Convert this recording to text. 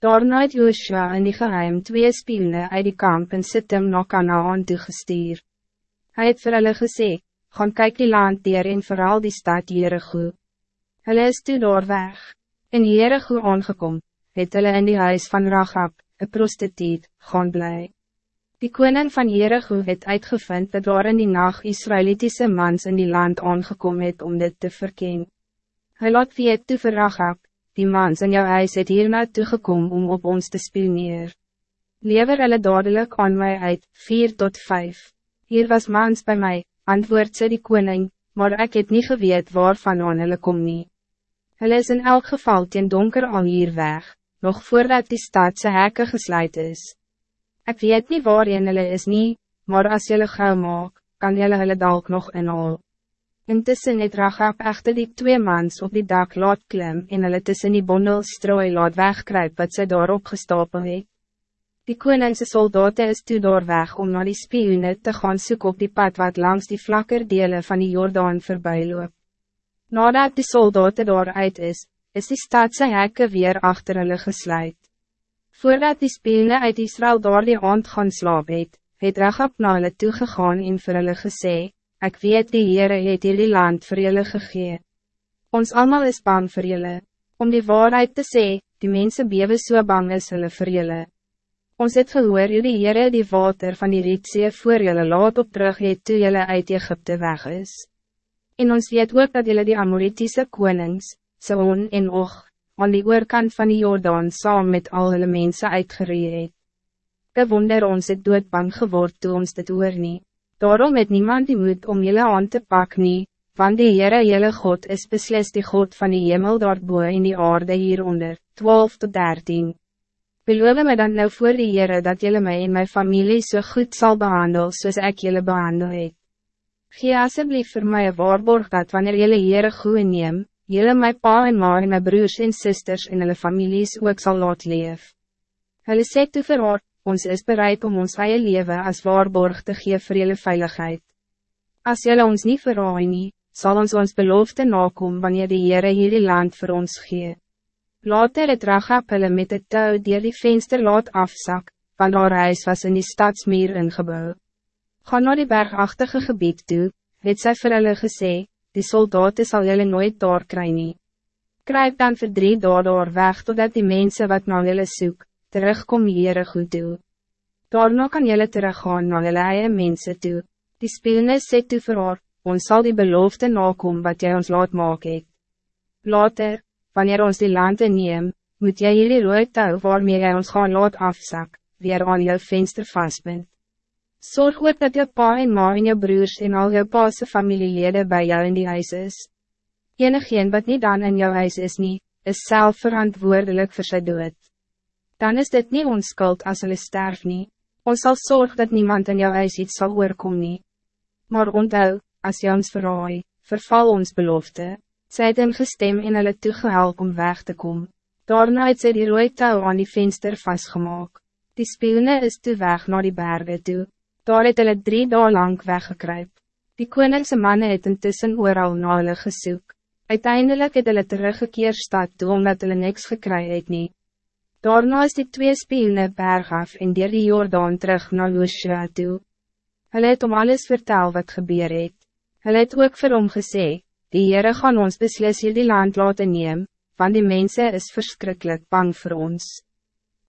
Daarna het Joshua in die geheim twee spielne uit die kamp en sit hem na Kanaan toegestuur. Hy het vir hulle gesê, gaan kyk die land dier en vooral die stad Jericho. Hulle is toe daar weg. In Jericho aangekom, het hulle in die huis van Rachab, een prostituut, gaan blij. Die koning van Jericho het uitgevind dat daar in die nacht Israelitische mans in die land aangekom het om dit te verkennen. Hij laat weet toe vir Rachab, die mans in jou huis het hierna toegekom om op ons te spioneer. Lever hulle dadelijk aan mij uit, 4 tot 5. Hier was mans bij mij, antwoord ze die koning, maar ik het niet geweet waarvan aan hulle kom nie. Hulle is in elk geval teen donker al hier weg, nog voordat die stadse hekke gesluit is. Ik weet niet waarin hulle is nie, maar als jullie gauw maak, kan jullie hulle dalk nog inhaal. Intussen het Rachab echter die twee mans op die dak laat klim en hulle tussen die bondel strooi laat wegkruip wat sy daarop gestapel het. Die koningse soldaten is toe daar weg om naar die spioene te gaan soek op die pad wat langs die vlakker dele van die Jordaan voorbij loop. Nadat die soldaten daar uit is, is die stadse hekke weer achter hulle gesluit. Voordat die spelende uit Israël door die aand gaan slaap het, het Rachab na hulle toegegaan en vir hulle gesê, Ek weet die Heere het jullie land vir julle gegee. Ons allemaal is bang vir julle, om die waarheid te sê, die mensen bewe so bang is hulle vir julle. Ons het gehoor jullie Heere die water van die Rietzee voor julle laat op terug het toe julle uit Egypte weg is. En ons weet ook dat jullie die Amoritische konings, Saon en Och, aan die oorkant van die Jordaan saam met al hulle mense uitgeree het. Ke wonder ons het doodbang geword toe ons dit oor nie. Daarom het niemand die moed om jullie aan te pak nie, want die Heere jylle God is beslist die God van die hemel daarboe in die aarde hieronder, 12 tot 13. Beloof me dan nou voor die Heere dat jullie mij en mijn familie zo so goed zal behandelen zoals ik jullie behandel het. Gee asseblief vir my een waarborg dat wanneer jullie Heere goed neem, Jelle my pa en ma en my broers en sisters en hulle families ook sal laat leef. Hulle sê toe vir haar, ons is bereid om ons eie leven als waarborg te gee vir jylle veiligheid. As jylle ons niet verraai nie, sal ons ons belofte nakom wanneer die Heere hierdie land voor ons gee. Later het Rachab hulle met het touw dier die venster laat afzak, want haar huis was in die stadsmeer ingebouw. Ga naar die bergachtige gebied toe, het sy vir hulle gesê, die soldaten zal jullie nooit daar kry nie. Kruip dan voor drie dagen door weg, totdat die mensen wat na jullie soek, terugkom hier goed toe. Daarna kan jullie teruggaan na jullie eie mense toe. Die speelnis sê toe vir haar, ons sal die belofte nakom wat jy ons laat maak het. Later, wanneer ons die lande neem, moet jy jullie rood touw waarmee jy ons gaan laat afzak, weer aan jou venster vastbind. Zorg ook dat je pa en ma en je broers en al je pa's familieleden bij jou in die huis is. Enigeen wat niet dan in jouw huis is niet, is zelf verantwoordelijk voor zijn dood. Dan is dit niet ons skuld als hulle sterf niet. Ons zal zorgen dat niemand in jouw huis iets zal oorkom nie. Maar onthou, als je ons verraai, verval ons belofte. Zij het hem gestem en hulle toegehelp om weg te komen. Daarna het sy die rooi touw aan die venster vastgemaakt. Die spelende is toe weg naar die bergen toe. Daar het hulle drie dagen lang weggekruip. Die koningse mannen het intussen ooral na hulle gesoek. Uiteindelijk het hulle teruggekeer stad toe omdat hulle niks gekry het nie. Daarna is die twee spielne berg af en dier die Jordaan terug na Joshua toe. Hulle het om alles vertel wat gebeur het. Hulle het ook vir hom gesê, die Heere gaan ons beslis hier die land laten neem, want die mensen is verschrikkelijk bang voor ons.